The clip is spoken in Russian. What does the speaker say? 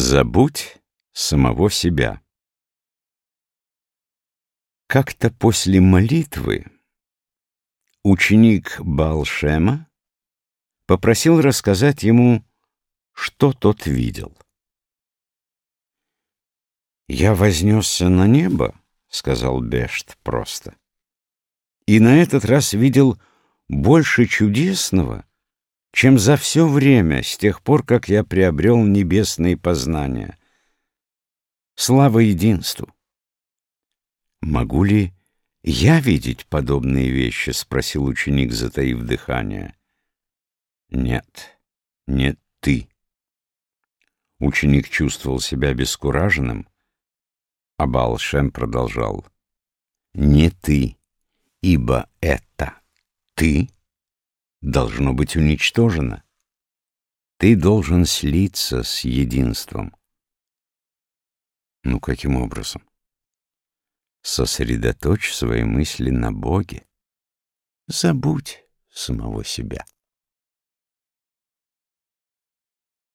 Забудь самого себя. Как-то после молитвы ученик Балшема попросил рассказать ему, что тот видел. «Я вознесся на небо», — сказал Бешт просто, — «и на этот раз видел больше чудесного, чем за все время, с тех пор, как я приобрел небесные познания. Слава единству! «Могу ли я видеть подобные вещи?» — спросил ученик, затаив дыхание. «Нет, нет ты». Ученик чувствовал себя бескураженным, а Балшем продолжал. «Не ты, ибо это ты» должно быть уничтожено. Ты должен слиться с единством. Ну, каким образом? Сосредоточь свои мысли на Боге. Забудь самого себя.